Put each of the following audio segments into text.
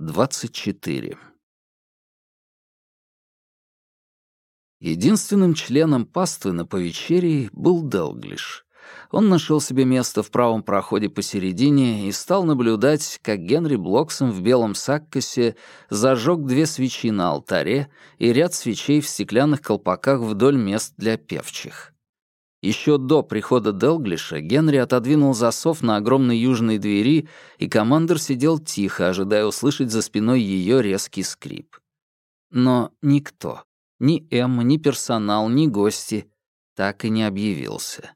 24. Единственным членом паствы на повечерии был Делглиш. Он нашел себе место в правом проходе посередине и стал наблюдать, как Генри Блоксом в белом саккосе зажег две свечи на алтаре и ряд свечей в стеклянных колпаках вдоль мест для певчих. Еще до прихода Делглиша Генри отодвинул засов на огромной южной двери, и командор сидел тихо, ожидая услышать за спиной ее резкий скрип. Но никто, ни Эмма, ни персонал, ни гости так и не объявился.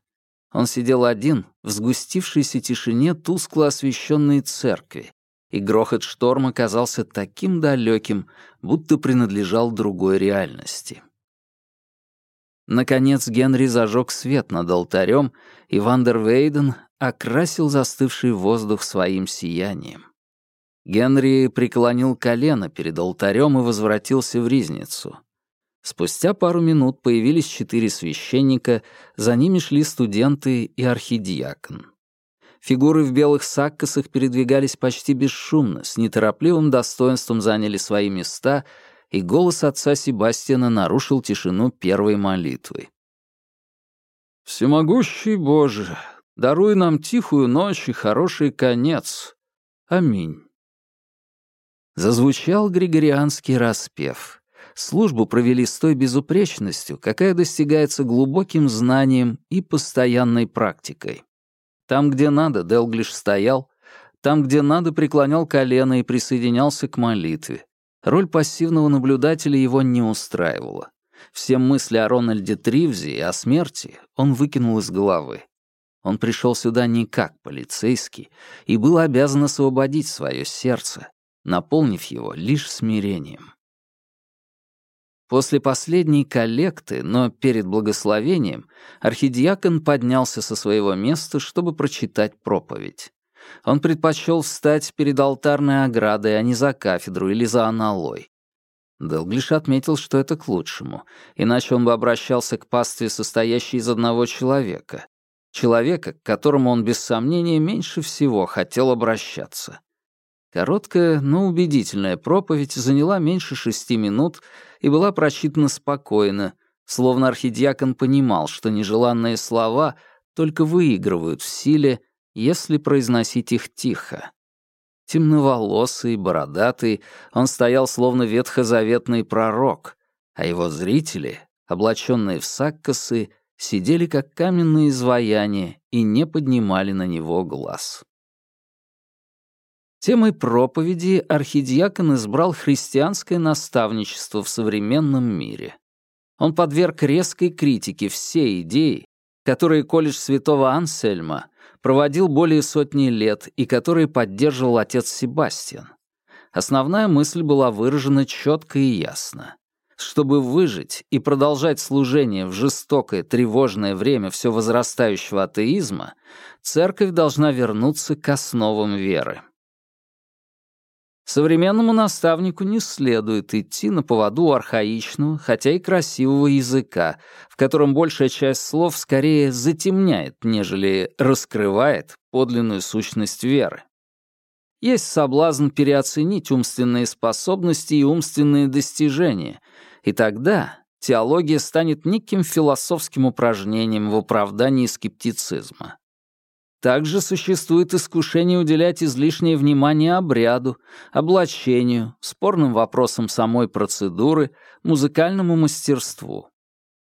Он сидел один в сгустившейся тишине тускло освещенной церкви, и грохот шторма казался таким далеким, будто принадлежал другой реальности. Наконец Генри зажег свет над алтарем, и Вандер Вейден окрасил застывший воздух своим сиянием. Генри преклонил колено перед алтарем и возвратился в ризницу. Спустя пару минут появились четыре священника, за ними шли студенты и архидиакон. Фигуры в белых саккосах передвигались почти бесшумно, с неторопливым достоинством заняли свои места — и голос отца Себастьяна нарушил тишину первой молитвы. «Всемогущий Боже, даруй нам тихую ночь и хороший конец. Аминь». Зазвучал григорианский распев. Службу провели с той безупречностью, какая достигается глубоким знанием и постоянной практикой. Там, где надо, Делглиш стоял, там, где надо, преклонял колено и присоединялся к молитве. Роль пассивного наблюдателя его не устраивала. Все мысли о Рональде Тривзе и о смерти он выкинул из головы. Он пришел сюда не как полицейский и был обязан освободить свое сердце, наполнив его лишь смирением. После последней коллекты, но перед благословением, архидиакон поднялся со своего места, чтобы прочитать проповедь. Он предпочел встать перед алтарной оградой, а не за кафедру или за аналой. Делглиш отметил, что это к лучшему, иначе он бы обращался к пастве, состоящей из одного человека. Человека, к которому он без сомнения меньше всего хотел обращаться. Короткая, но убедительная проповедь заняла меньше шести минут и была прочитана спокойно, словно архидиакон понимал, что нежеланные слова только выигрывают в силе, если произносить их тихо. Темноволосый, бородатый, он стоял словно ветхозаветный пророк, а его зрители, облаченные в саккосы, сидели как каменные изваяния и не поднимали на него глаз. Темой проповеди архидиакон избрал христианское наставничество в современном мире. Он подверг резкой критике все идеи, которые колледж святого Ансельма проводил более сотни лет и которые поддерживал отец Себастьян. Основная мысль была выражена четко и ясно. Чтобы выжить и продолжать служение в жестокое, тревожное время все возрастающего атеизма, церковь должна вернуться к основам веры. Современному наставнику не следует идти на поводу архаичного, хотя и красивого языка, в котором большая часть слов скорее затемняет, нежели раскрывает подлинную сущность веры. Есть соблазн переоценить умственные способности и умственные достижения, и тогда теология станет неким философским упражнением в оправдании скептицизма. Также существует искушение уделять излишнее внимание обряду, облачению, спорным вопросам самой процедуры, музыкальному мастерству.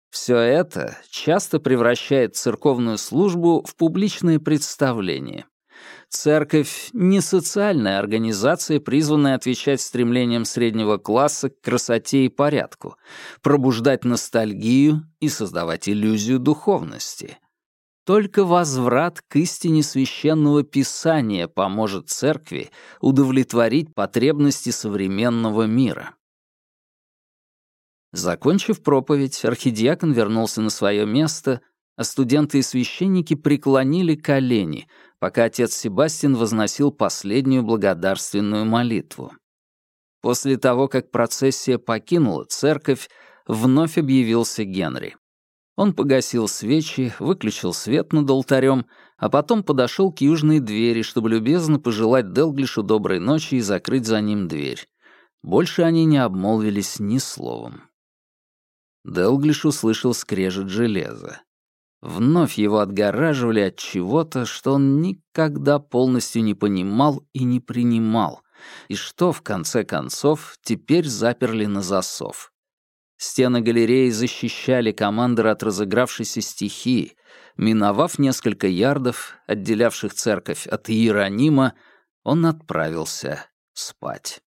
Все это часто превращает церковную службу в публичное представление. Церковь — не социальная организация, призванная отвечать стремлениям среднего класса к красоте и порядку, пробуждать ностальгию и создавать иллюзию духовности — только возврат к истине священного писания поможет церкви удовлетворить потребности современного мира. Закончив проповедь, архидиакон вернулся на свое место, а студенты и священники преклонили колени, пока отец Себастьян возносил последнюю благодарственную молитву. После того, как процессия покинула церковь, вновь объявился Генри. Он погасил свечи, выключил свет над алтарем, а потом подошел к южной двери, чтобы любезно пожелать Делглишу доброй ночи и закрыть за ним дверь. Больше они не обмолвились ни словом. Делглиш услышал скрежет железа. Вновь его отгораживали от чего-то, что он никогда полностью не понимал и не принимал, и что, в конце концов, теперь заперли на засов. Стены галереи защищали командора от разыгравшейся стихии. Миновав несколько ярдов, отделявших церковь от Иеронима, он отправился спать.